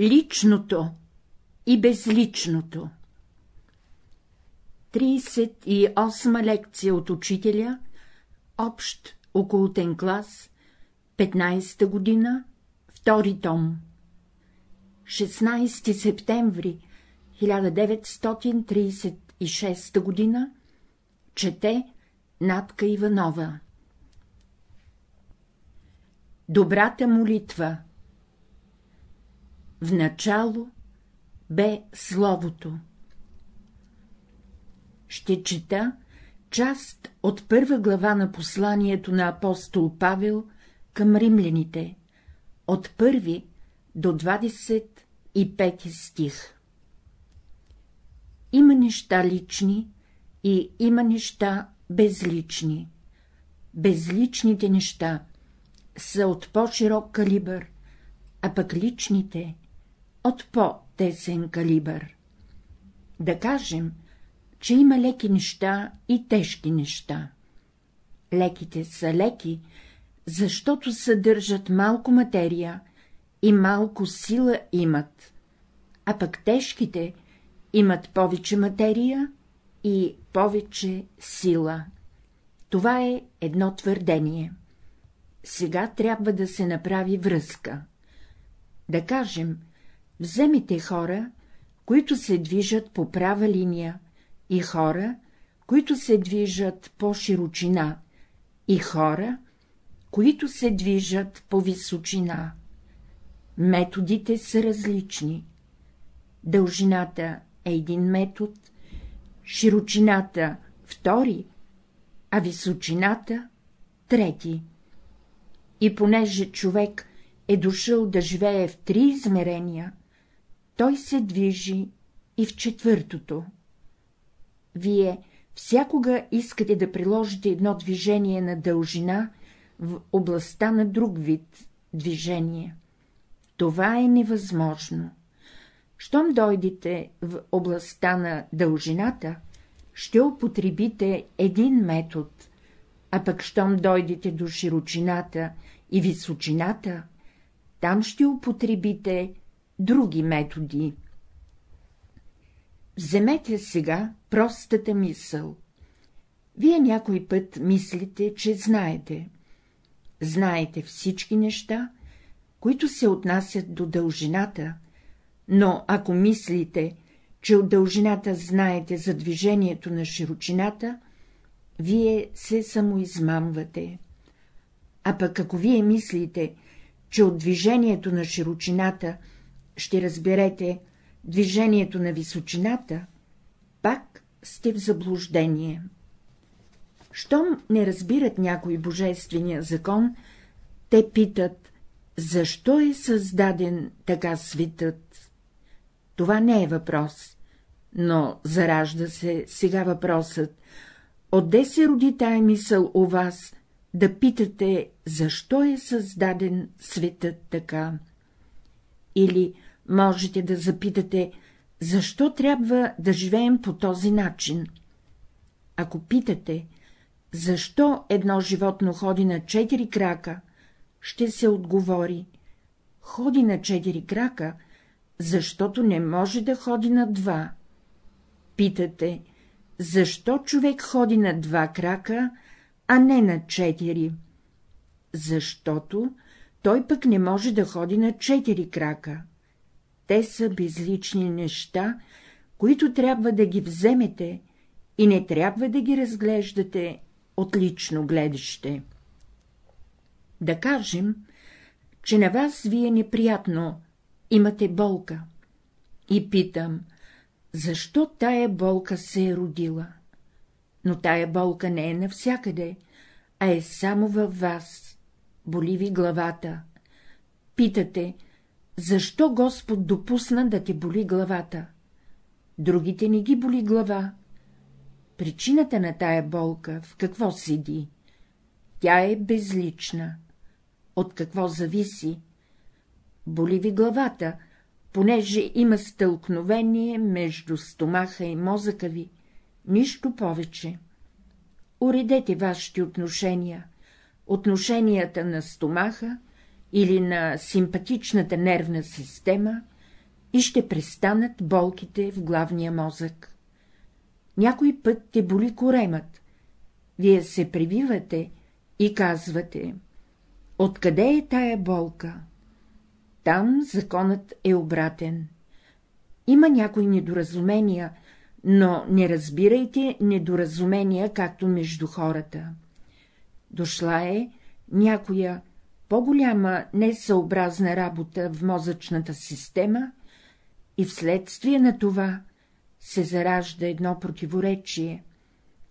Личното и безличното. 38 лекция от учителя, общ околотен клас, 15-та година, втори том. 16 септември 1936 година, чете Натка Иванова. Добрата молитва В начало бе Словото. Ще чета част от първа глава на посланието на апостол Павел към римляните, от първи до 25 стих. Има неща лични и има неща безлични. Безличните неща са от по-широк калибър, а пък личните — от по-тесен калибър. Да кажем, че има леки неща и тежки неща. Леките са леки, защото съдържат малко материя и малко сила имат, а пък тежките имат повече материя и повече сила. Това е едно твърдение. Сега трябва да се направи връзка. Да кажем, вземите хора, които се движат по права линия, и хора, които се движат по широчина, и хора, които се движат по височина. Методите са различни. Дължината е един метод, широчината — втори, а височината — трети. И понеже човек е дошъл да живее в три измерения, той се движи и в четвъртото. Вие всякога искате да приложите едно движение на дължина в областта на друг вид движение. Това е невъзможно. Щом дойдете в областта на дължината, ще употребите един метод, а пък щом дойдете до широчината и височината, там ще употребите други методи. Вземете сега простата мисъл. Вие някой път мислите, че знаете. Знаете всички неща, които се отнасят до дължината, но ако мислите, че от дължината знаете за движението на широчината, вие се самоизмамвате. А пък ако вие мислите, че от движението на широчината ще разберете движението на височината, пак сте в заблуждение. Щом не разбират някой божествения закон, те питат, защо е създаден така светът? Това не е въпрос, но заражда се сега въпросът, отде се роди тая мисъл у вас, да питате, защо е създаден светът така? Или можете да запитате, защо трябва да живеем по този начин? Ако питате, защо едно животно ходи на четири крака, ще се отговори — ходи на четири крака, защото не може да ходи на два. Питате, защо човек ходи на два крака, а не на четири? Защото той пък не може да ходи на четири крака. Те са безлични неща, които трябва да ги вземете и не трябва да ги разглеждате от лично гледаще. Да кажем, че на вас ви е неприятно, имате болка. И питам, защо тая болка се е родила? Но тая болка не е навсякъде, а е само във вас. Боли ви главата. Питате, защо Господ допусна да те боли главата? Другите не ги боли глава. Причината на тая болка в какво седи? Тя е безлична. От какво зависи? Боли ви главата, понеже има стълкновение между стомаха и мозъка ви, нищо повече. Уредете вашите отношения, отношенията на стомаха или на симпатичната нервна система и ще престанат болките в главния мозък. Някой път те боли коремът. Вие се прививате и казвате — откъде е тая болка? Там законът е обратен. Има някои недоразумения, но не разбирайте недоразумения, както между хората. Дошла е някоя по-голяма несъобразна работа в мозъчната система и вследствие на това се заражда едно противоречие,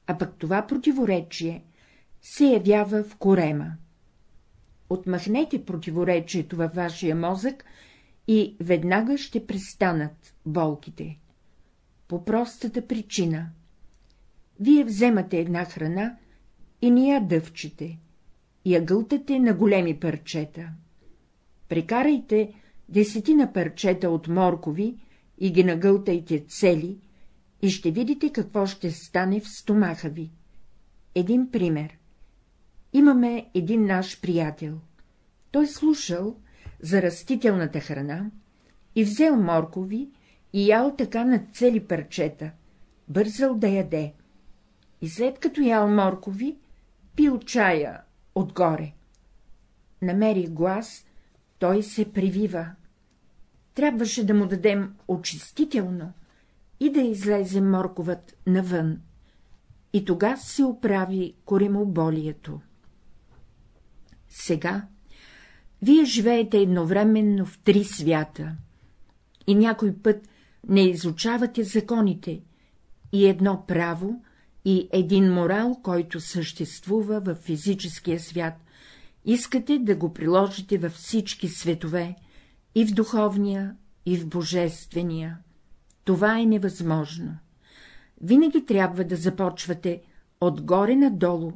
а пък това противоречие се явява в корема. Отмахнете противоречието във вашия мозък и веднага ще престанат болките. По простата причина. Вие вземате една храна и не я дъвчете, я гълтате на големи парчета. Прекарайте десетина парчета от моркови и ги нагълтайте цели и ще видите какво ще стане в стомаха ви. Един пример. Имаме един наш приятел. Той слушал за растителната храна и взел моркови и ял така на цели парчета, бързал да яде. И след като ял моркови, пил чая отгоре. Намери глас, той се привива. Трябваше да му дадем очистително и да излезе морковът навън. И тога се оправи коремоболието. Сега вие живеете едновременно в три свята и някой път не изучавате законите и едно право, и един морал, който съществува в физическия свят, искате да го приложите във всички светове, и в духовния, и в божествения. Това е невъзможно. Винаги трябва да започвате отгоре надолу,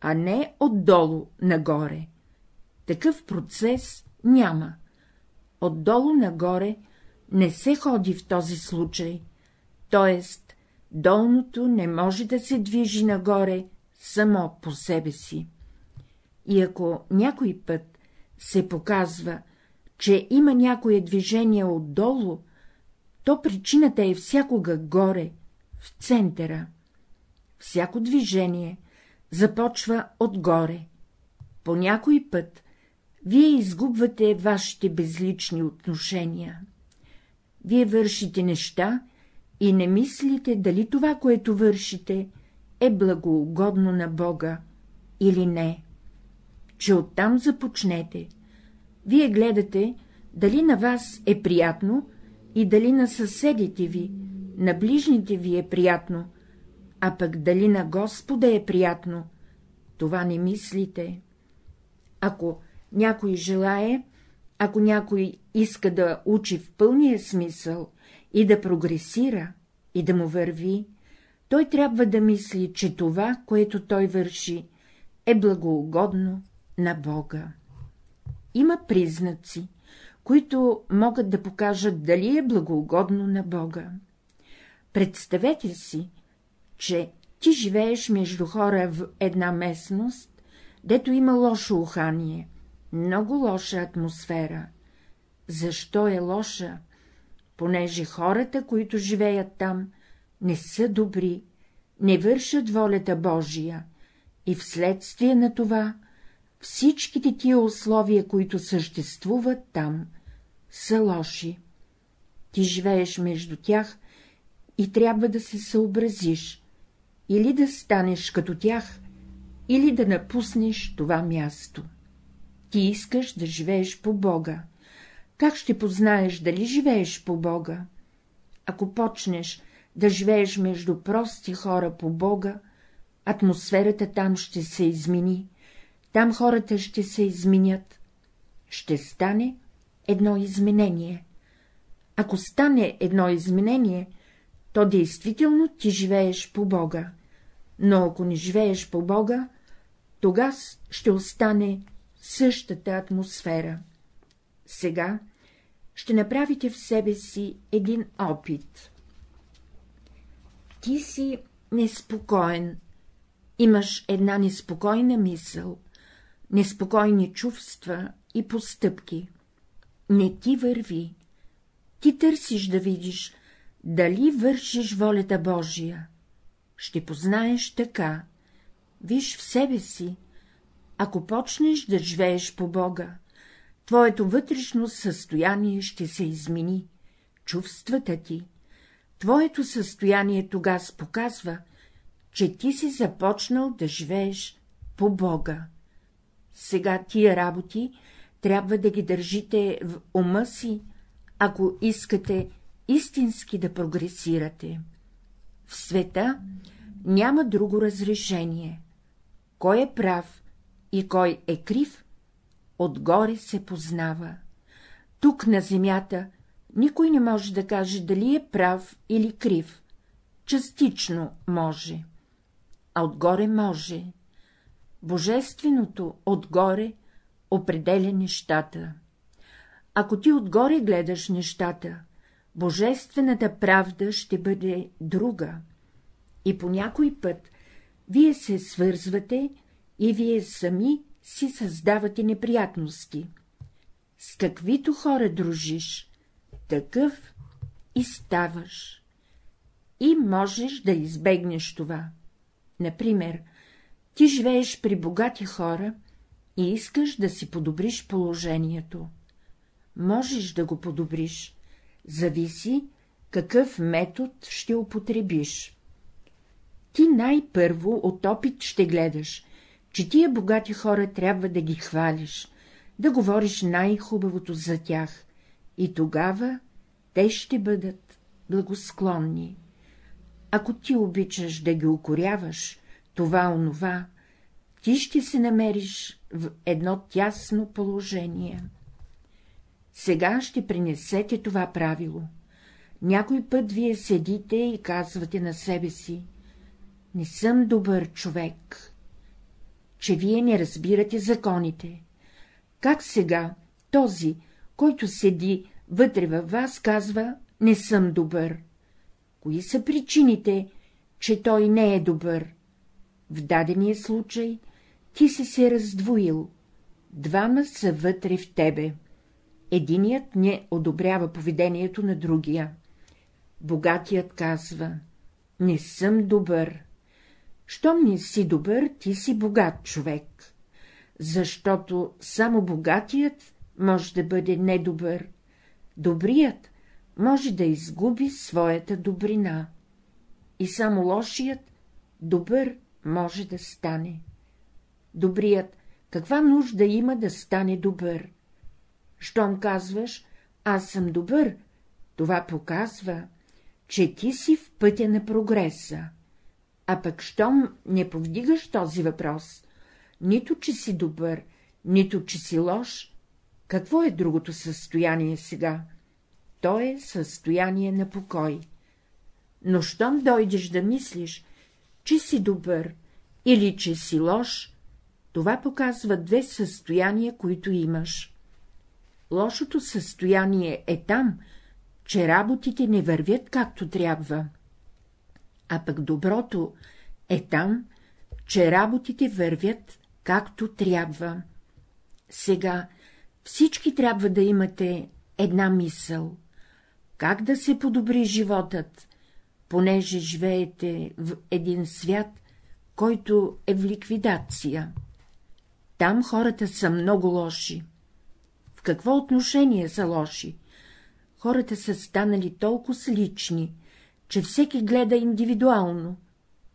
а не отдолу нагоре. Такъв процес няма. Отдолу нагоре не се ходи в този случай, т.е. долното не може да се движи нагоре само по себе си. И ако някой път се показва, че има някое движение отдолу, то причината е всякога горе, в центъра. Всяко движение започва отгоре. По някой път вие изгубвате вашите безлични отношения. Вие вършите неща и не мислите, дали това, което вършите, е благоугодно на Бога или не. Че оттам започнете. Вие гледате, дали на вас е приятно и дали на съседите ви, на ближните ви е приятно, а пък дали на Господа е приятно, това не мислите. Ако някой желае, ако някой иска да учи в пълния смисъл и да прогресира, и да му върви, той трябва да мисли, че това, което той върши, е благоугодно на Бога. Има признаци, които могат да покажат дали е благоугодно на Бога. Представете си, че ти живееш между хора в една местност, дето има лошо ухание, много лоша атмосфера. Защо е лоша? Понеже хората, които живеят там, не са добри, не вършат волята Божия, и вследствие на това всичките тия условия, които съществуват там, са лоши. Ти живееш между тях и трябва да се съобразиш, или да станеш като тях, или да напуснеш това място. Ти искаш да живееш по Бога. Как ще познаеш, дали живееш по Бога? Ако почнеш да живееш между прости хора по Бога, атмосферата там ще се измени, там хората ще се изменят. Ще стане едно изменение. Ако стане едно изменение, то действително ти живееш по Бога, но ако не живееш по Бога, тогава ще остане същата атмосфера. Сега ще направите в себе си един опит. Ти си неспокоен, имаш една неспокойна мисъл, неспокойни чувства и постъпки. Не ти върви. ти търсиш да видиш, дали вършиш волята Божия. Ще познаеш така. Виж в себе си, ако почнеш да живееш по Бога, твоето вътрешно състояние ще се измени, чувствата ти, твоето състояние тогава показва, че ти си започнал да живееш по Бога. Сега тия работи трябва да ги държите в ума си, ако искате истински да прогресирате. В света няма друго разрешение. Кой е прав и кой е крив, отгоре се познава. Тук на земята никой не може да каже дали е прав или крив. Частично може, а отгоре може. Божественото отгоре определя нещата. Ако ти отгоре гледаш нещата, божествената правда ще бъде друга. И по някой път вие се свързвате и вие сами си създавате неприятности. С каквито хора дружиш, такъв и ставаш. И можеш да избегнеш това. Например, ти живееш при богати хора и искаш да си подобриш положението. Можеш да го подобриш, зависи какъв метод ще употребиш. Ти най-първо от опит ще гледаш, че тия богати хора трябва да ги хвалиш, да говориш най-хубавото за тях, и тогава те ще бъдат благосклонни. Ако ти обичаш да ги укоряваш, това-онова, ти ще се намериш в едно тясно положение. Сега ще принесете това правило. Някой път вие седите и казвате на себе си — не съм добър човек, че вие не разбирате законите. Как сега този, който седи вътре във вас, казва — не съм добър? Кои са причините, че той не е добър? В дадения случай ти си се раздвоил, двама са вътре в тебе. Единият не одобрява поведението на другия. Богатият казва — не съм добър. Щом не си добър, ти си богат човек, защото само богатият може да бъде недобър, добрият може да изгуби своята добрина, и само лошият добър може да стане. Добрият каква нужда има да стане добър? Щом казваш, аз съм добър, това показва, че ти си в пътя на прогреса. А пък, щом не повдигаш този въпрос, нито че си добър, нито че си лош, какво е другото състояние сега? То е състояние на покой. Но щом дойдеш да мислиш, че си добър или че си лош, това показва две състояния, които имаш. Лошото състояние е там, че работите не вървят както трябва, а пък доброто е там, че работите вървят както трябва. Сега всички трябва да имате една мисъл. Как да се подобри животът, понеже живеете в един свят, който е в ликвидация. Там хората са много лоши. В какво отношение са лоши? Хората са станали толкова лични, че всеки гледа индивидуално,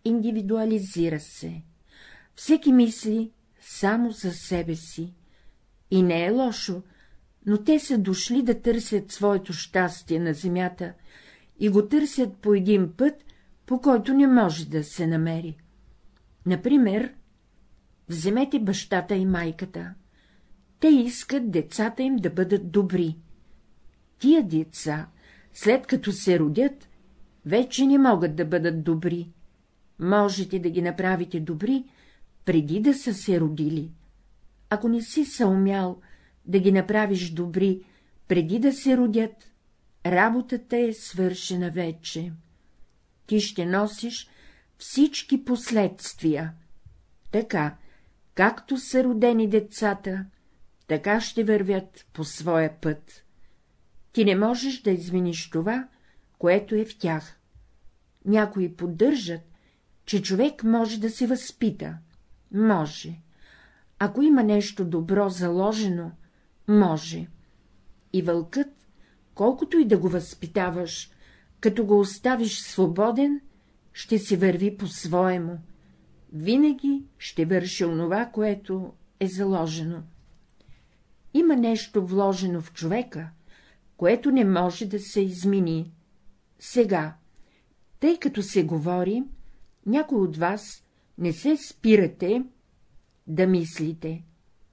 индивидуализира се. Всеки мисли само за себе си. И не е лошо, но те са дошли да търсят своето щастие на земята и го търсят по един път, по който не може да се намери. Например, вземете бащата и майката. Те искат децата им да бъдат добри. Тия деца, след като се родят, вече не могат да бъдат добри. Можете да ги направите добри, преди да са се родили. Ако не си съумял да ги направиш добри, преди да се родят, работата е свършена вече. Ти ще носиш всички последствия. Така, както са родени децата, така ще вървят по своя път. ти не можеш да измениш това, което е в тях. Някои поддържат, че човек може да се възпита. Може. Ако има нещо добро заложено, може. И вълкът, колкото и да го възпитаваш, като го оставиш свободен, ще се върви по-своему. Винаги ще върши онова, което е заложено. Има нещо вложено в човека, което не може да се измени. Сега, тъй като се говори, някой от вас не се спирате да мислите,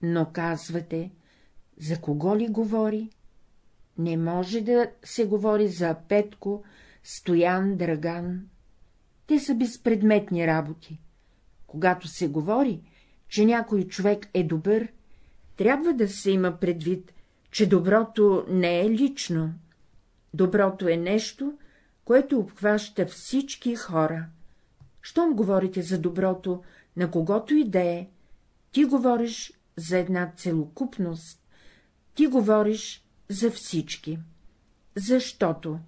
но казвате, за кого ли говори? Не може да се говори за Петко, Стоян, Драган. Те са безпредметни работи. Когато се говори, че някой човек е добър, трябва да се има предвид, че доброто не е лично. Доброто е нещо, което обхваща всички хора. Щом говорите за доброто, на когото и да е, ти говориш за една целокупност, ти говориш за всички. Защото,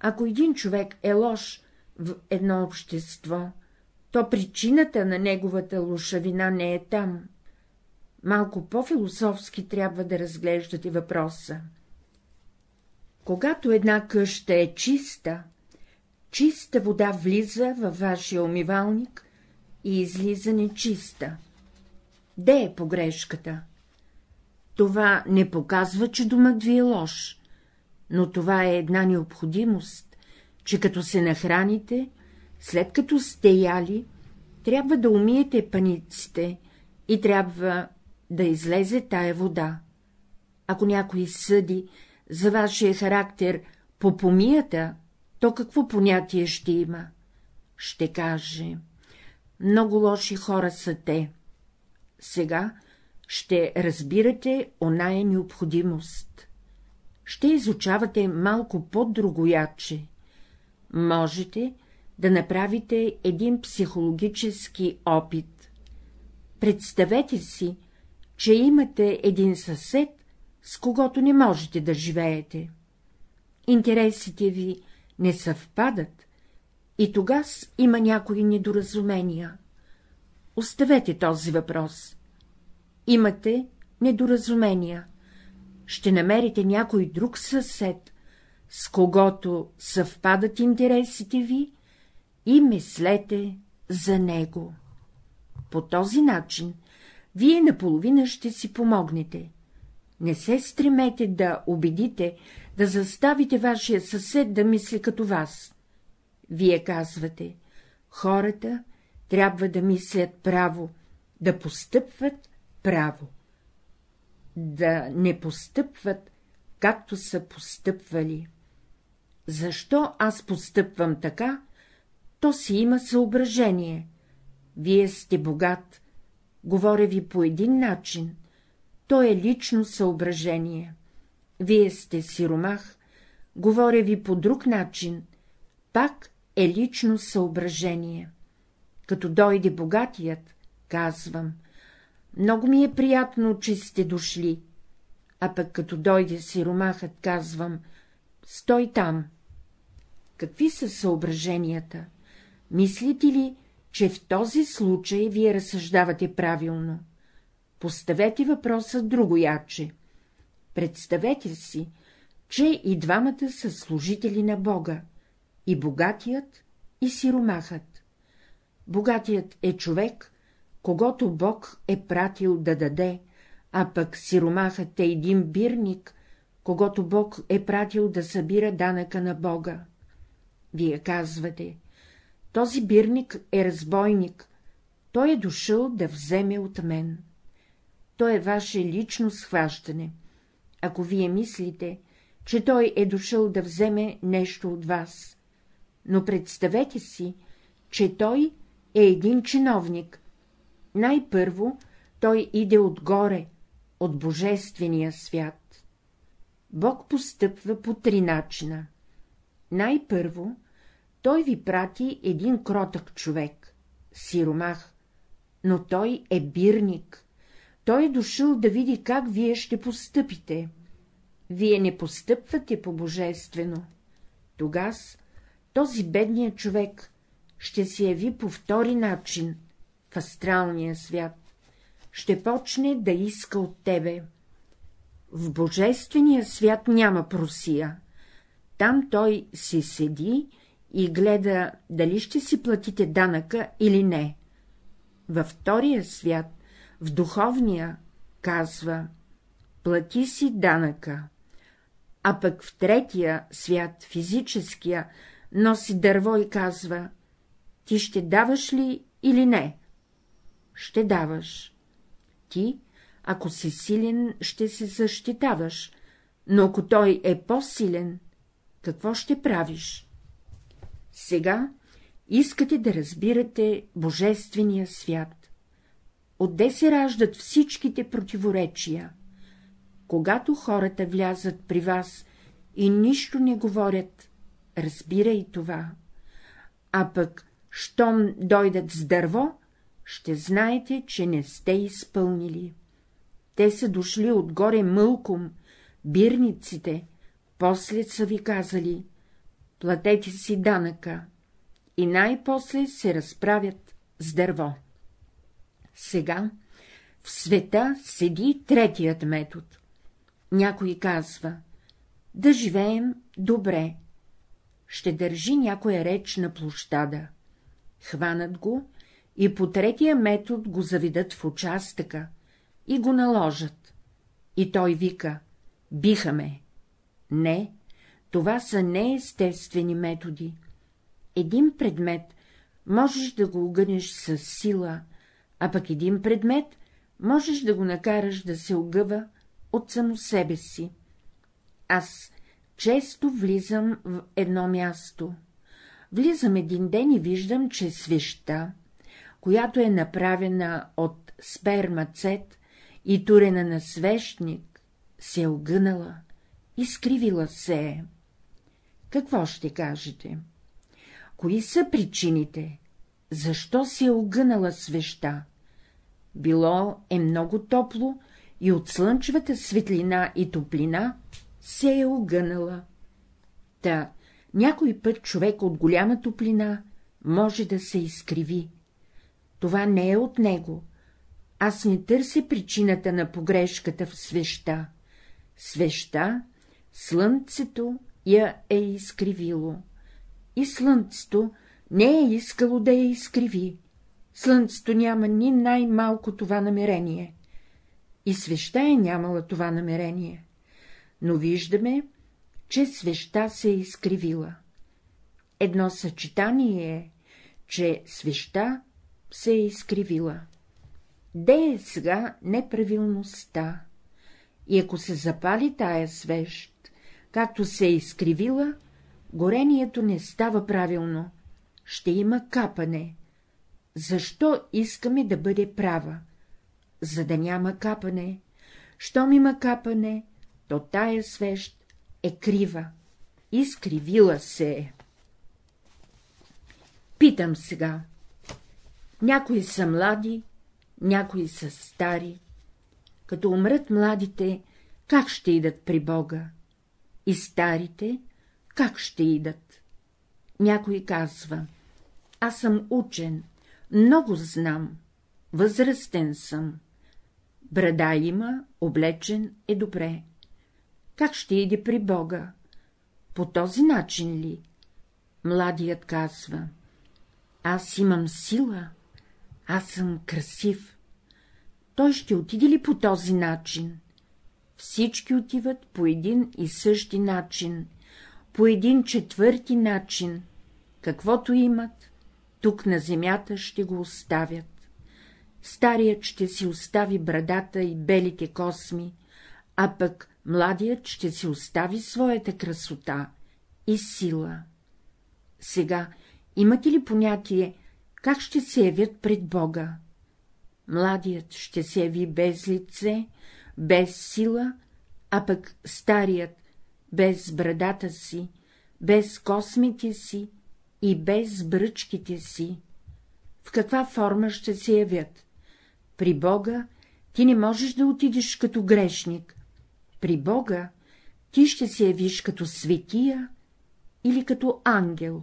ако един човек е лош в едно общество, то причината на неговата лошавина не е там. Малко по-философски трябва да разглеждате въпроса. Когато една къща е чиста, чиста вода влиза във вашия умивалник и излиза нечиста. Де е погрешката? Това не показва, че домът ви е лош, но това е една необходимост, че като се нахраните, след като сте яли, трябва да умиете паниците и трябва да излезе тая вода. Ако някой съди за вашия характер по помията, то какво понятие ще има? Ще каже. Много лоши хора са те. Сега ще разбирате оная необходимост. Ще изучавате малко по-другояче. Можете да направите един психологически опит. Представете си, че имате един съсед, с когото не можете да живеете. Интересите ви не съвпадат и тогава има някои недоразумения. Оставете този въпрос. Имате недоразумения. Ще намерите някой друг съсед, с когото съвпадат интересите ви и мислете за него. По този начин вие наполовина ще си помогнете. Не се стремете да убедите, да заставите вашия съсед да мисли като вас. Вие казвате, хората трябва да мислят право, да постъпват право. Да не постъпват, както са постъпвали. Защо аз постъпвам така, то си има съображение. Вие сте богат, говоря ви по един начин, то е лично съображение. Вие сте сиромах, говоря ви по друг начин, пак е лично съображение. Като дойде богатият, казвам, много ми е приятно, че сте дошли, а пък като дойде сиромахът, казвам, стой там. Какви са съображенията? Мислите ли, че в този случай вие разсъждавате правилно? Поставете въпроса друго яче. Представете си, че и двамата са служители на Бога, и богатият, и сиромахът. Богатият е човек, когато Бог е пратил да даде, а пък сиромахът е един бирник, когато Бог е пратил да събира данъка на Бога. Вие казвате, този бирник е разбойник, той е дошъл да вземе от мен. То е ваше лично схващане. Ако вие мислите, че той е дошъл да вземе нещо от вас, но представете си, че той е един чиновник. Най-първо той иде отгоре, от божествения свят. Бог постъпва по три начина. Най-първо той ви прати един кротък човек, сиромах, но той е бирник, той е дошъл да види как вие ще постъпите. вие не постъпвате по божествено, тогас този бедният човек ще се яви по втори начин в астралния свят, ще почне да иска от тебе. В божествения свят няма просия. Там той си седи и гледа, дали ще си платите данъка или не. Във втория свят, в духовния, казва — плати си данъка, а пък в третия свят, физическия, носи дърво и казва — ти ще даваш ли или не? Ще даваш. Ти, ако си силен, ще се защитаваш, но ако той е по-силен, какво ще правиш? Сега искате да разбирате Божествения свят. Отде се раждат всичките противоречия? Когато хората влязат при вас и нищо не говорят, разбирай това. А пък, щом дойдат с дърво, ще знаете, че не сте изпълнили. Те са дошли отгоре мълком, бирниците, после са ви казали — платете си данъка, и най-после се разправят с дърво. Сега в света седи третият метод. Някой казва — да живеем добре. Ще държи някоя реч на площада. Хванат го и по третия метод го заведат в участъка и го наложат. И той вика — биха ме. Не, това са неестествени методи. Един предмет можеш да го огънеш с сила, а пък един предмет можеш да го накараш да се огъва от само себе си. Аз често влизам в едно място. Влизам един ден и виждам, че свеща, която е направена от спермацет и турена на свещник, се е огънала, изкривила се е. Какво ще кажете? Кои са причините? Защо се е огънала свеща? Било е много топло и от слънчевата светлина и топлина се е огънала. Та, някой път човек от голяма топлина може да се изкриви. Това не е от него. Аз не търся причината на погрешката в свеща. Свеща, слънцето я е изкривило. И слънцето не е искало да я изкриви. Слънцето няма ни най-малко това намерение. И свеща е нямала това намерение. Но виждаме, че свеща се е изкривила. Едно съчетание е, че свеща се е изкривила. Де е сега неправилността? И ако се запали тая свещ, както се е изкривила, горението не става правилно, ще има капане. Защо искаме да бъде права? За да няма капане. Щом има капане, то тая свещ е крива. Изкривила се е. Питам сега. Някои са млади, някои са стари. Като умрат младите, как ще идат при Бога? И старите, как ще идат? Някой казва, аз съм учен, много знам, възрастен съм. Брада има, облечен е добре. Как ще иде при Бога? По този начин ли? Младият казва, аз имам сила, аз съм красив. Той ще отиде ли по този начин? Всички отиват по един и същи начин, по един четвърти начин, каквото имат, тук на земята ще го оставят. Старият ще си остави брадата и белите косми, а пък младият ще си остави своята красота и сила. Сега имате ли понятие, как ще се явят пред Бога? Младият ще се яви без лице, без сила, а пък старият без брадата си, без космите си и без бръчките си. В каква форма ще се явят? При Бога ти не можеш да отидеш като грешник. При Бога ти ще се явиш като светия или като ангел.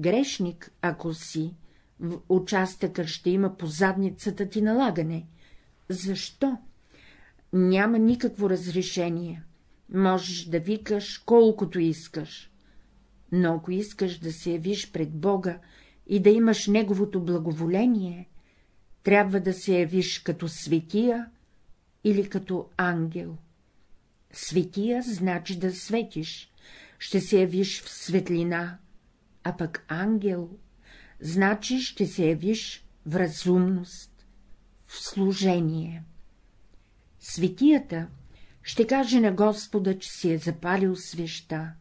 Грешник, ако си, в участъка ще има по задницата ти налагане. Защо? Няма никакво разрешение. Можеш да викаш колкото искаш. Но ако искаш да се явиш пред Бога и да имаш Неговото благоволение, трябва да се явиш като светия или като ангел. Светия значи да светиш, ще се явиш в светлина, а пък ангел значи ще се явиш в разумност, в служение. Светията ще каже на Господа, че си е запалил свеща,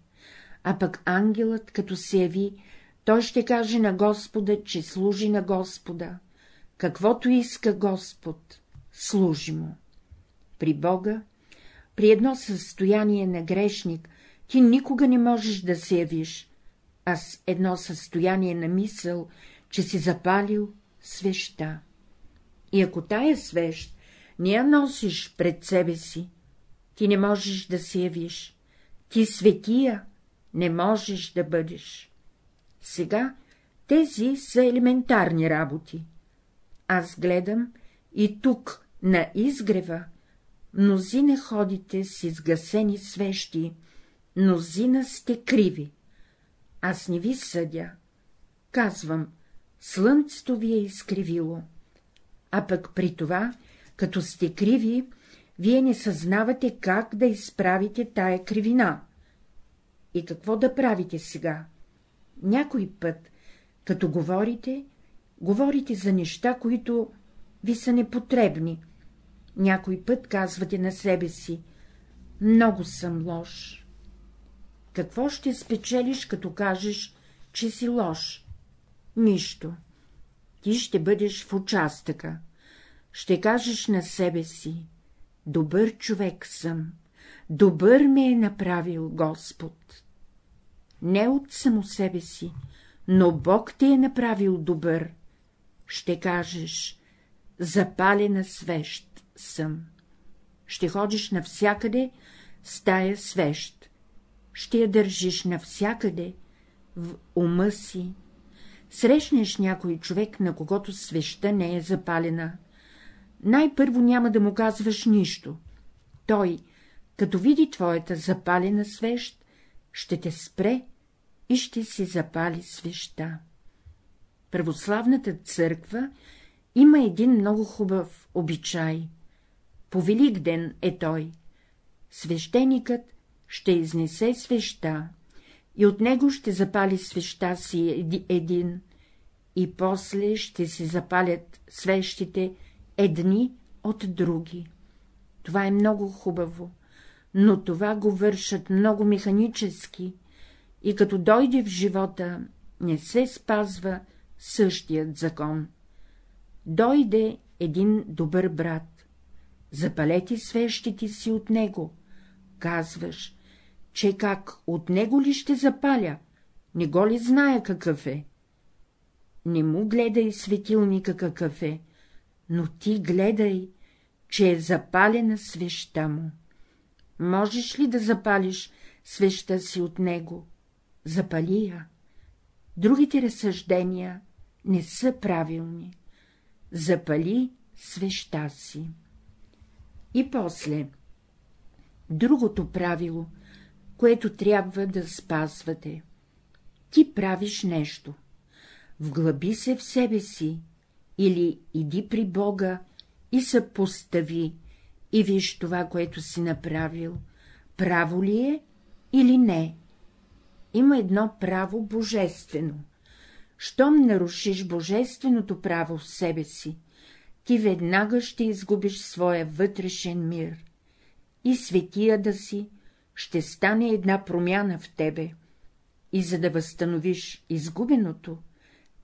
а пък ангелът, като се яви, той ще каже на Господа, че служи на Господа. Каквото иска Господ, служи му. При Бога, при едно състояние на грешник, ти никога не можеш да се явиш, а с едно състояние на мисъл, че си запалил свеща. И ако тая свещ не я носиш пред себе си, ти не можеш да се явиш, ти светия не можеш да бъдеш. Сега тези са елементарни работи. Аз гледам и тук, на изгрева, мнозина ходите с изгасени свещи, мнозина сте криви. Аз не ви съдя. Казвам, слънцето ви е изкривило. А пък при това, като сте криви, вие не съзнавате как да изправите тая кривина. И какво да правите сега? Някой път, като говорите, говорите за неща, които ви са непотребни. Някой път казвате на себе си — много съм лош. Какво ще спечелиш, като кажеш, че си лош? Нищо. Ти ще бъдеш в участъка. Ще кажеш на себе си — добър човек съм, добър ме е направил Господ. Не от само себе си, но Бог те е направил добър. Ще кажеш — запалена свещ съм. Ще ходиш навсякъде с тая свещ ще я държиш навсякъде, в ума си. Срещнеш някой човек, на когото свеща не е запалена. Най-първо няма да му казваш нищо. Той, като види твоята запалена свещ, ще те спре и ще си запали свеща. Православната църква има един много хубав обичай. По Велик ден е той. Свещеникът ще изнесе свеща и от него ще запали свеща си един, и после ще се запалят свещите едни от други. Това е много хубаво, но това го вършат много механически и като дойде в живота, не се спазва същият закон. Дойде един добър брат, запалете свещите си от него, казваш, че как от него ли ще запаля, не го ли зная какъв е? Не му гледай светилника какъв е, но ти гледай, че е запалена свеща му. Можеш ли да запалиш свеща си от него? Запали я. Другите разсъждения не са правилни. Запали свеща си. И после. Другото правило, което трябва да спазвате. Ти правиш нещо. Вглъби се в себе си или иди при Бога и се постави и виж това, което си направил, право ли е или не. Има едно право божествено. Щом нарушиш божественото право в себе си, ти веднага ще изгубиш своя вътрешен мир. И светия да си, ще стане една промяна в тебе, и за да възстановиш изгубеното,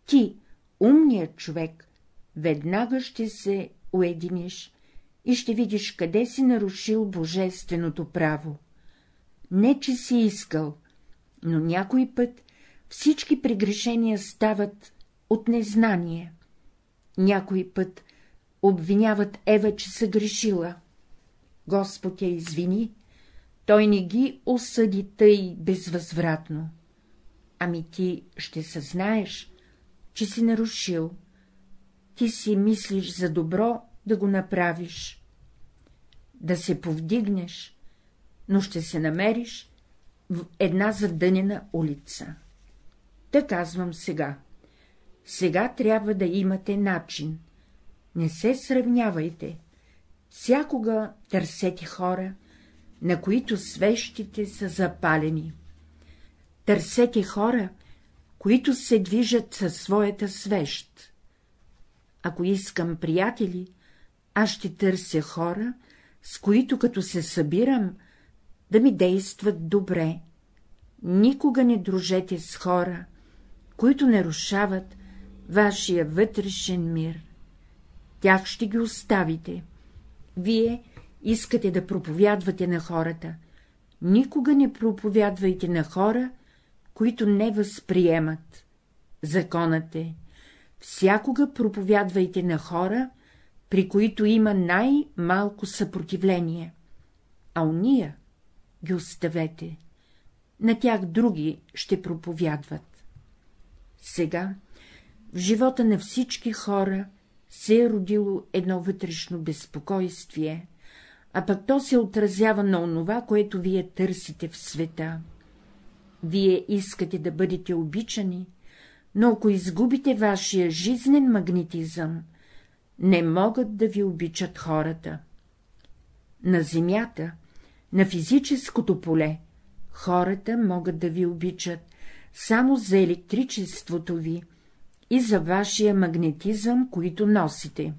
ти, умният човек, веднага ще се уединиш и ще видиш, къде си нарушил божественото право. Не, че си искал, но някой път всички прегрешения стават от незнание. Някой път обвиняват Ева, че са грешила. Господ я извини, той не ги осъди тъй безвъзвратно. Ами ти ще съзнаеш, че си нарушил. Ти си мислиш за добро да го направиш, да се повдигнеш, но ще се намериш в една задънена улица. Та казвам сега. Сега трябва да имате начин. Не се сравнявайте. Всякога търсете хора, на които свещите са запалени. Търсете хора, които се движат със своята свещ. Ако искам приятели, аз ще търся хора, с които като се събирам, да ми действат добре. Никога не дружете с хора, които нарушават вашия вътрешен мир. Тях ще ги оставите. Вие искате да проповядвате на хората. Никога не проповядвайте на хора, които не възприемат. Законът е. Всякога проповядвайте на хора, при които има най-малко съпротивление, а уния ги оставете. На тях други ще проповядват. Сега в живота на всички хора се е родило едно вътрешно безпокойствие, а пък то се отразява на онова, което вие търсите в света. Вие искате да бъдете обичани, но ако изгубите вашия жизнен магнетизъм, не могат да ви обичат хората. На земята, на физическото поле, хората могат да ви обичат само за електричеството ви и за вашия магнетизъм, които носите.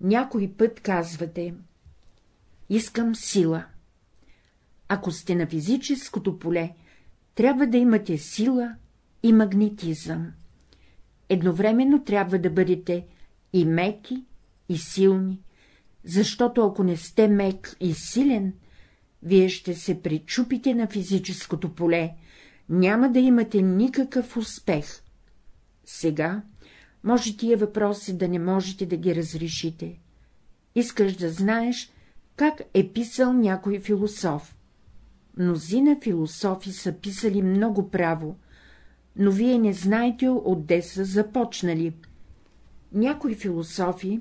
Някой път казвате — искам сила. Ако сте на физическото поле, трябва да имате сила и магнетизъм. Едновременно трябва да бъдете и меки, и силни, защото ако не сте мек и силен, вие ще се причупите на физическото поле, няма да имате никакъв успех. Сега може тия въпроси да не можете да ги разрешите. Искаш да знаеш, как е писал някой философ. Мнозина философи са писали много право, но вие не знаете отде са започнали. Някои философи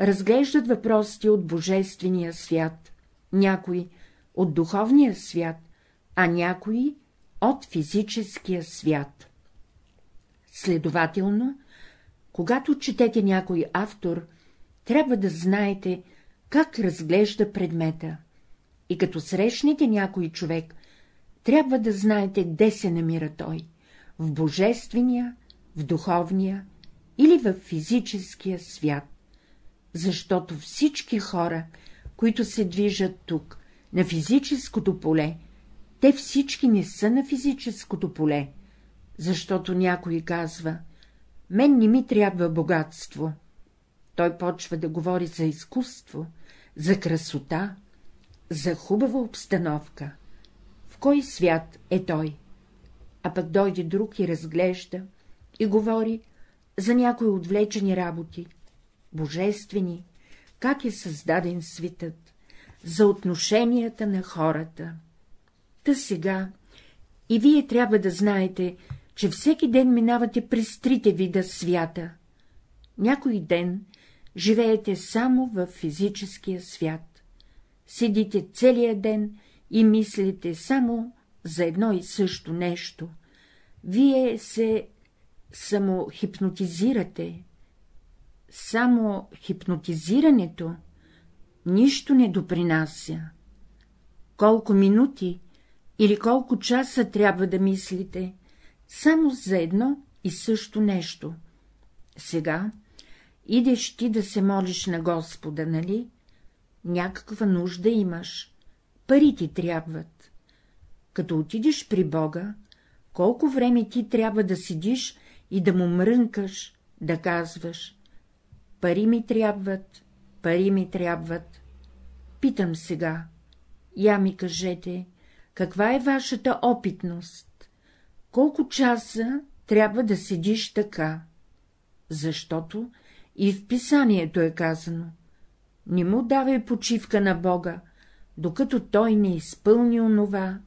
разглеждат въпросите от божествения свят, някои от духовния свят, а някои от физическия свят. Следователно, когато четете някой автор, трябва да знаете, как разглежда предмета. И като срещнете някой човек, трябва да знаете, де се намира той — в божествения, в духовния или в физическия свят. Защото всички хора, които се движат тук, на физическото поле, те всички не са на физическото поле, защото някой казва — мен не ми трябва богатство. Той почва да говори за изкуство, за красота, за хубава обстановка. В кой свят е той? А пък дойде друг и разглежда, и говори за някои отвлечени работи, божествени, как е създаден светът, за отношенията на хората. Та сега и вие трябва да знаете, че всеки ден минавате през трите вида свята. Някой ден живеете само в физическия свят. Седите целия ден и мислите само за едно и също нещо. Вие се само хипнотизирате. Само хипнотизирането нищо не допринася. Колко минути или колко часа трябва да мислите, само за едно и също нещо. Сега идеш ти да се молиш на Господа, нали? Някаква нужда имаш, пари ти трябват. Като отидеш при Бога, колко време ти трябва да седиш и да му мрънкаш, да казваш — пари ми трябват, пари ми трябват. Питам сега, я ми кажете, каква е вашата опитност? Колко часа трябва да седиш така? Защото и в писанието е казано. Не му давай почивка на Бога, докато той не изпълни онова,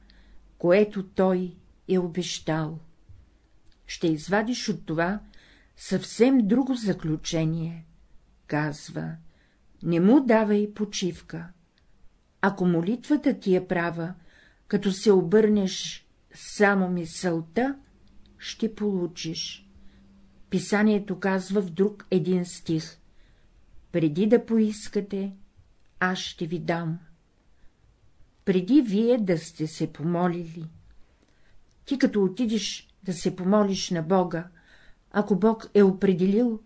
което той е обещал. Ще извадиш от това съвсем друго заключение. Казва, не му давай почивка. Ако молитвата ти е права, като се обърнеш само мисълта, ще получиш. Писанието казва в друг един стих. Преди да поискате, аз ще ви дам. Преди вие да сте се помолили. Ти като отидеш да се помолиш на Бога, ако Бог е определил,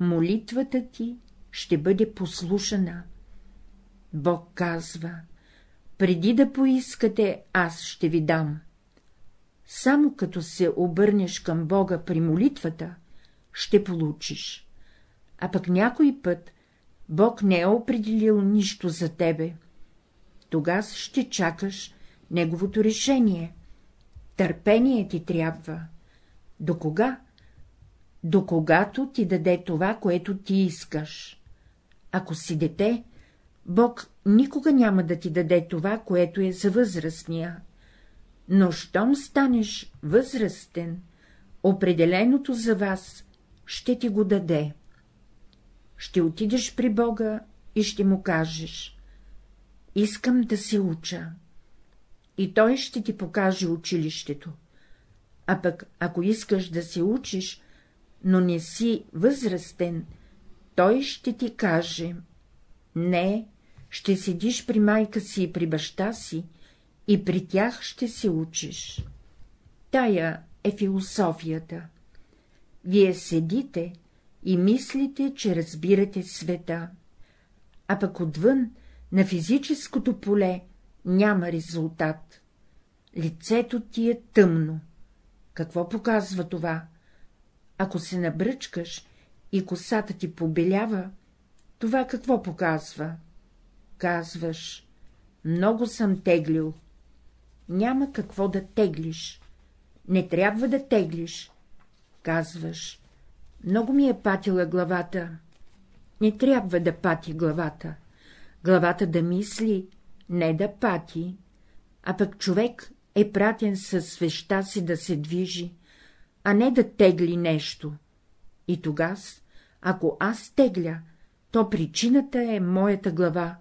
молитвата ти ще бъде послушана. Бог казва, преди да поискате, аз ще ви дам. Само като се обърнеш към Бога при молитвата, ще получиш. А пък някой път Бог не е определил нищо за тебе. Тогава ще чакаш Неговото решение. Търпение ти трябва. До кога? До когато ти даде това, което ти искаш. Ако си дете, Бог никога няма да ти даде това, което е за възрастния. Но щом станеш възрастен, определеното за вас ще ти го даде. Ще отидеш при Бога и ще му кажеш — искам да се уча. И той ще ти покаже училището. А пък, ако искаш да се учиш, но не си възрастен, той ще ти каже — не, ще седиш при майка си и при баща си, и при тях ще се учиш. Тая е философията. Вие седите и мислите, че разбирате света, а пък отвън, на физическото поле, няма резултат. Лицето ти е тъмно. Какво показва това? Ако се набръчкаш и косата ти побелява, това какво показва? Казваш, много съм теглил. Няма какво да теглиш. Не трябва да теглиш. Казваш, много ми е патила главата. Не трябва да пати главата. Главата да мисли, не да пати. А пък човек е пратен със свеща си да се движи, а не да тегли нещо. И тогас, ако аз тегля, то причината е моята глава,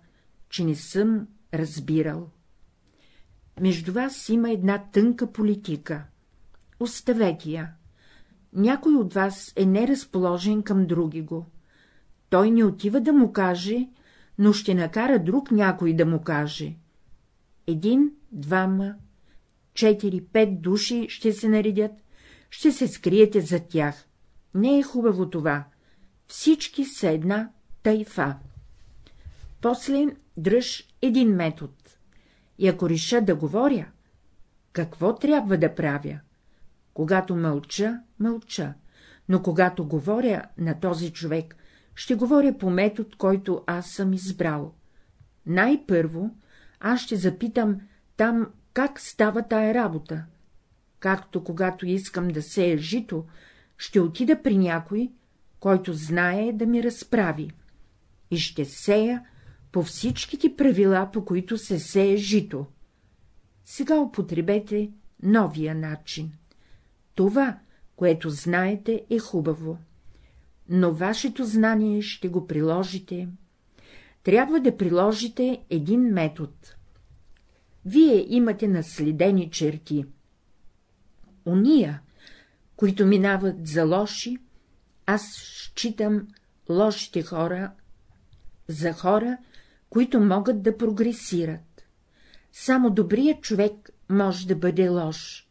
че не съм разбирал. Между вас има една тънка политика. Оставете я. Някой от вас е неразположен към други го. Той не отива да му каже, но ще накара друг някой да му каже. Един, двама, четири, пет души ще се наредят, ще се скриете за тях. Не е хубаво това. Всички са една тайфа. После дръж един метод. И ако реша да говоря, какво трябва да правя? Когато мълча, мълча, но когато говоря на този човек, ще говоря по метод, който аз съм избрал. Най-първо аз ще запитам там, как става тая работа. Както когато искам да сея жито, ще отида при някой, който знае да ми разправи, и ще сея по всичките правила, по които се сее жито. Сега употребете новия начин. Това, което знаете, е хубаво, но вашето знание ще го приложите. Трябва да приложите един метод. Вие имате наследени черти. Ония, които минават за лоши, аз считам лошите хора за хора, които могат да прогресират. Само добрият човек може да бъде лош,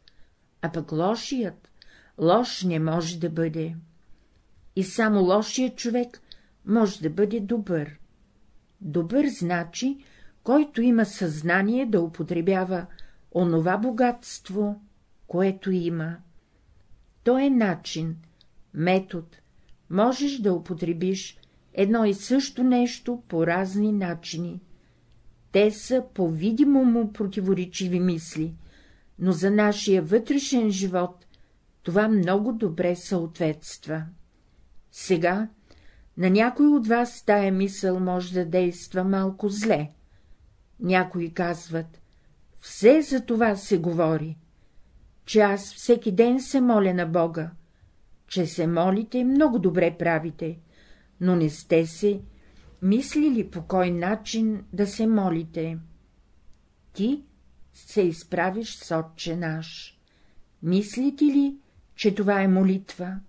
а пък лошият лош не може да бъде. И само лошият човек може да бъде добър. Добър значи, който има съзнание да употребява онова богатство, което има. То е начин, метод, можеш да употребиш едно и също нещо по разни начини. Те са по-видимо му противоречиви мисли, но за нашия вътрешен живот това много добре съответства. Сега на някой от вас тая мисъл може да действа малко зле. Някои казват, все за това се говори, че аз всеки ден се моля на Бога, че се молите, много добре правите, но не сте се мислили по кой начин да се молите. Ти се изправиш с отче наш. Мислите ли, че това е молитва?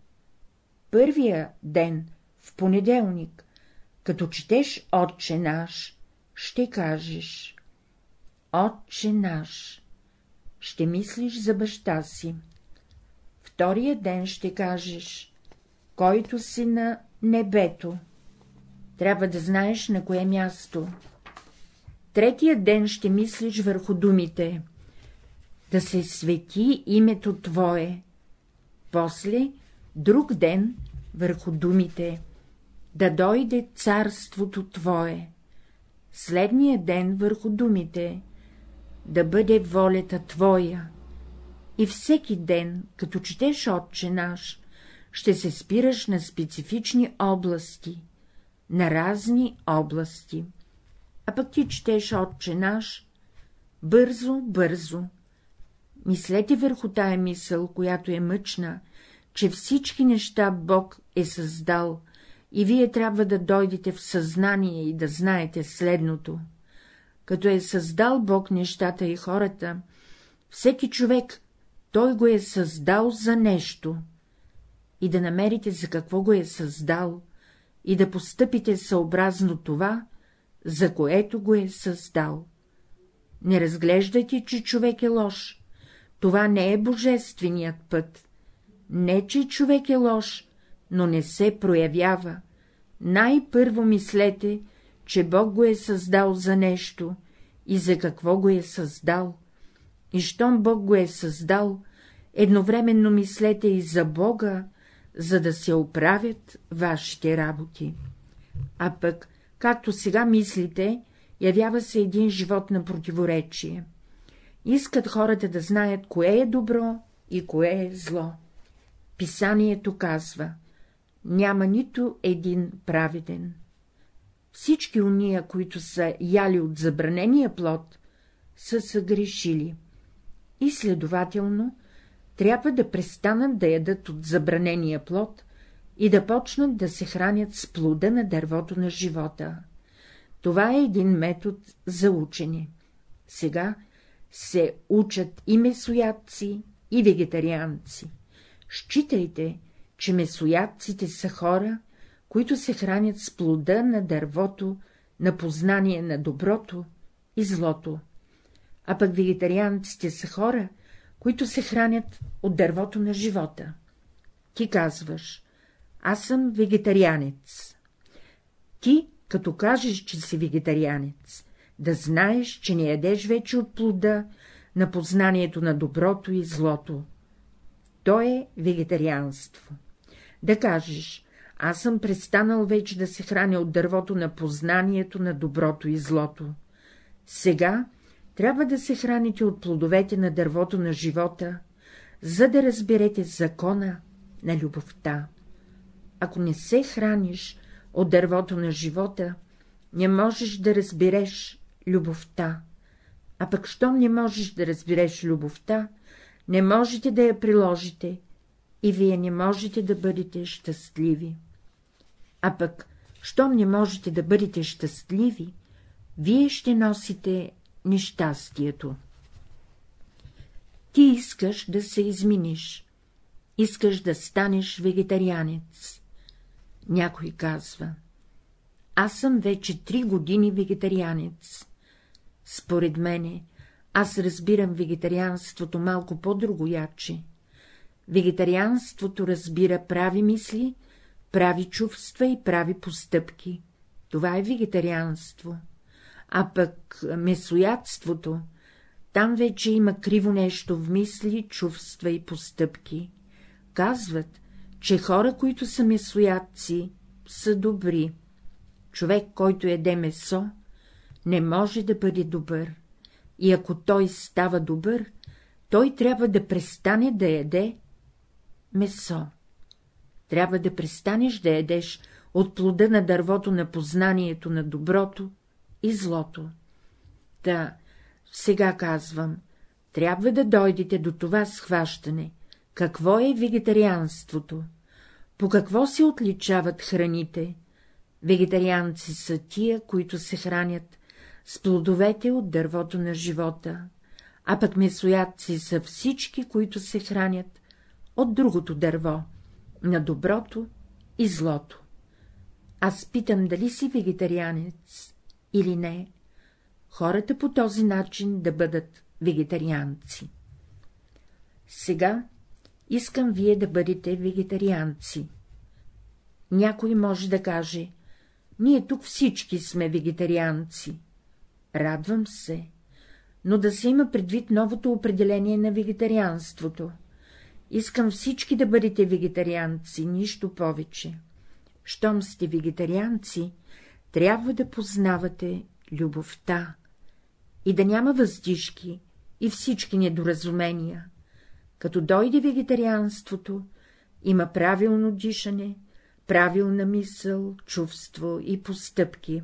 Първия ден, в понеделник, като четеш Отче наш, ще кажеш Отче наш, ще мислиш за баща си. Втория ден ще кажеш Който си на небето. Трябва да знаеш на кое място. Третия ден ще мислиш върху думите. Да се свети името Твое. После, друг ден, върху думите. Да дойде царството Твое. Следния ден върху думите. Да бъде волята Твоя. И всеки ден, като четеш Отче наш, ще се спираш на специфични области, на разни области. А пък ти четеш Отче наш, бързо, бързо. Мислете върху тая мисъл, която е мъчна, че всички неща Бог е създал, и вие трябва да дойдете в съзнание и да знаете следното. Като е създал Бог нещата и хората, всеки човек, той го е създал за нещо. И да намерите за какво го е създал, и да постъпите съобразно това, за което го е създал. Не разглеждайте, че човек е лош. Това не е божественият път. Не, че човек е лош, но не се проявява. Най-първо мислете, че Бог го е създал за нещо и за какво го е създал. И щом Бог го е създал, едновременно мислете и за Бога, за да се оправят вашите работи. А пък, както сега мислите, явява се един живот на противоречие. Искат хората да знаят, кое е добро и кое е зло. Писанието казва — няма нито един праведен. Всички уния, които са яли от забранения плод, са съгрешили. И следователно трябва да престанат да ядат от забранения плод и да почнат да се хранят с плода на дървото на живота. Това е един метод за учене. Сега се учат и месоядци, и вегетарианци. Считайте, че месоядците са хора, които се хранят с плода на дървото, на познание на доброто и злото, а пък вегетарианците са хора, които се хранят от дървото на живота. Ти казваш, аз съм вегетарианец. Ти, като кажеш, че си вегетарианец, да знаеш, че не ядеш вече от плода на познанието на доброто и злото. То е вегетарианство. Да кажеш, аз съм престанал вече да се храня от дървото на познанието на доброто и злото. Сега трябва да се храните от плодовете на дървото на живота, за да разберете закона на любовта. Ако не се храниш от дървото на живота, не можеш да разбереш любовта, а пък щом не можеш да разбереш любовта, не можете да я приложите и вие не можете да бъдете щастливи. А пък, щом не можете да бъдете щастливи, вие ще носите нещастието. Ти искаш да се изминиш, искаш да станеш вегетарианец. Някой казва, аз съм вече три години вегетарианец. Според мене, аз разбирам вегетарианството малко по-другояче. Вегетарианството разбира прави мисли, прави чувства и прави постъпки. Това е вегетарианство. А пък месоядството, там вече има криво нещо в мисли, чувства и постъпки. Казват, че хора, които са месоядци, са добри. Човек, който еде месо, не може да бъде добър. И ако той става добър, той трябва да престане да яде месо. Трябва да престанеш да ядеш от плода на дървото на познанието на доброто и злото. Та, сега казвам, трябва да дойдете до това схващане, какво е вегетарианството, по какво се отличават храните. Вегетарианци са тия, които се хранят с плодовете от дървото на живота, а пък месоядци са всички, които се хранят от другото дърво, на доброто и злото. Аз питам, дали си вегетарианец или не, хората по този начин да бъдат вегетарианци. Сега искам вие да бъдете вегетарианци. Някой може да каже, ние тук всички сме вегетарианци. Радвам се, но да се има предвид новото определение на вегетарианството. Искам всички да бъдете вегетарианци, нищо повече. Щом сте вегетарианци, трябва да познавате любовта и да няма въздишки и всички недоразумения. Като дойде вегетарианството, има правилно дишане, правилна мисъл, чувство и постъпки.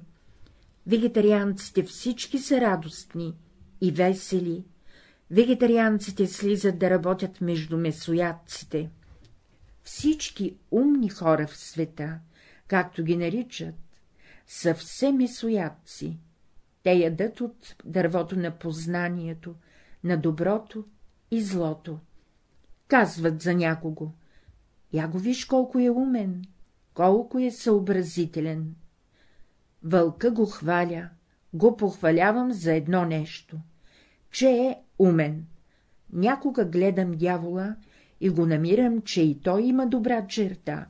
Вегетарианците всички са радостни и весели, вегетарианците слизат да работят между месоядците. Всички умни хора в света, както ги наричат, са все месоядци. Те ядат от дървото на познанието, на доброто и злото. Казват за някого. Я го виж колко е умен, колко е съобразителен. Вълка го хваля, го похвалявам за едно нещо, че е умен. Някога гледам дявола и го намирам, че и той има добра черта.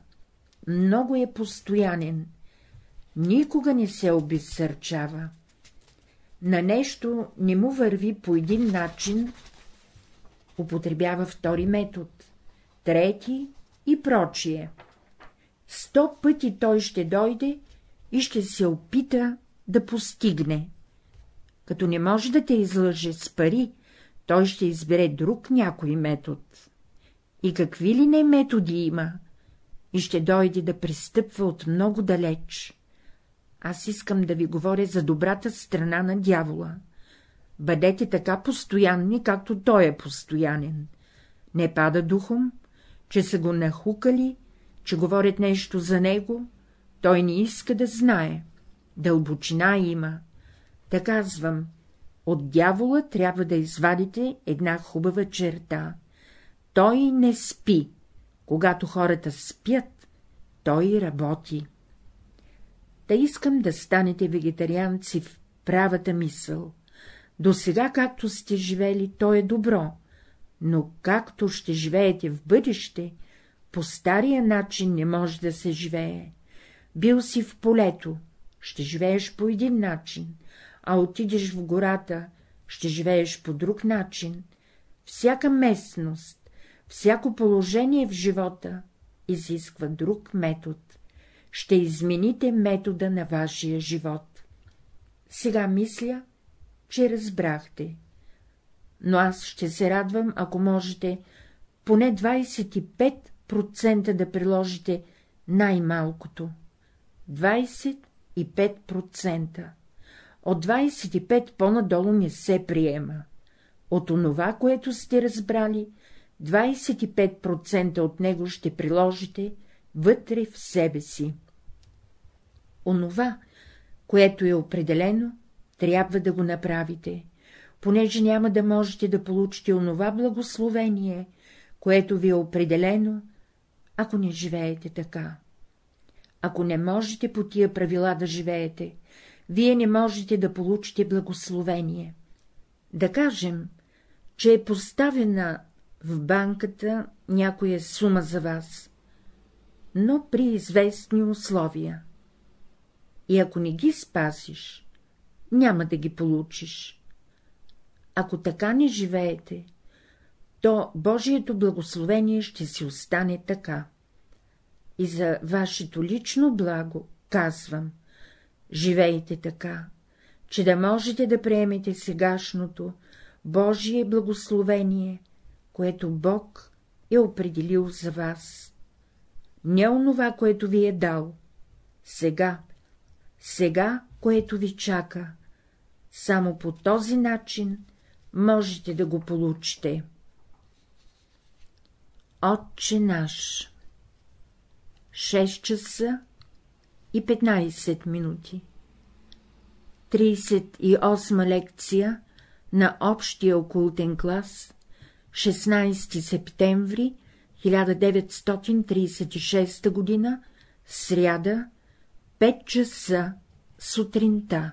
Много е постоянен, никога не се обезсърчава. На нещо не му върви по един начин, употребява втори метод, трети и прочие. Сто пъти той ще дойде и ще се опита да постигне. Като не може да те излъже с пари, той ще избере друг някой метод. И какви ли не методи има, и ще дойде да пристъпва от много далеч. Аз искам да ви говоря за добрата страна на дявола. Бъдете така постоянни, както той е постоянен. Не пада духом, че са го нахукали, че говорят нещо за него, той не иска да знае. Дълбочина има. Та казвам, от дявола трябва да извадите една хубава черта. Той не спи. Когато хората спят, той работи. Та искам да станете вегетарианци в правата мисъл. До сега, както сте живели, то е добро, но както ще живеете в бъдеще, по стария начин не може да се живее. Бил си в полето, ще живееш по един начин, а отидеш в гората, ще живееш по друг начин. Всяка местност, всяко положение в живота изисква друг метод. Ще измените метода на вашия живот. Сега мисля, че разбрахте. Но аз ще се радвам, ако можете поне 25% да приложите най-малкото. 25%. От 25 по-надолу не се приема. От онова, което сте разбрали, 25% от него ще приложите вътре в себе си. Онова, което е определено, трябва да го направите, понеже няма да можете да получите онова благословение, което ви е определено, ако не живеете така. Ако не можете по тия правила да живеете, вие не можете да получите благословение. Да кажем, че е поставена в банката някоя сума за вас, но при известни условия. И ако не ги спасиш, няма да ги получиш. Ако така не живеете, то Божието благословение ще си остане така. И за вашето лично благо казвам, живейте така, че да можете да приемете сегашното Божие благословение, което Бог е определил за вас. Не онова, което ви е дал, сега, сега, което ви чака, Само по този начин можете да го получите. Отче наш 6 часа и 15 минути 38 лекция на общия окултен клас 16 септември 1936 г. сряда 5 часа сутринта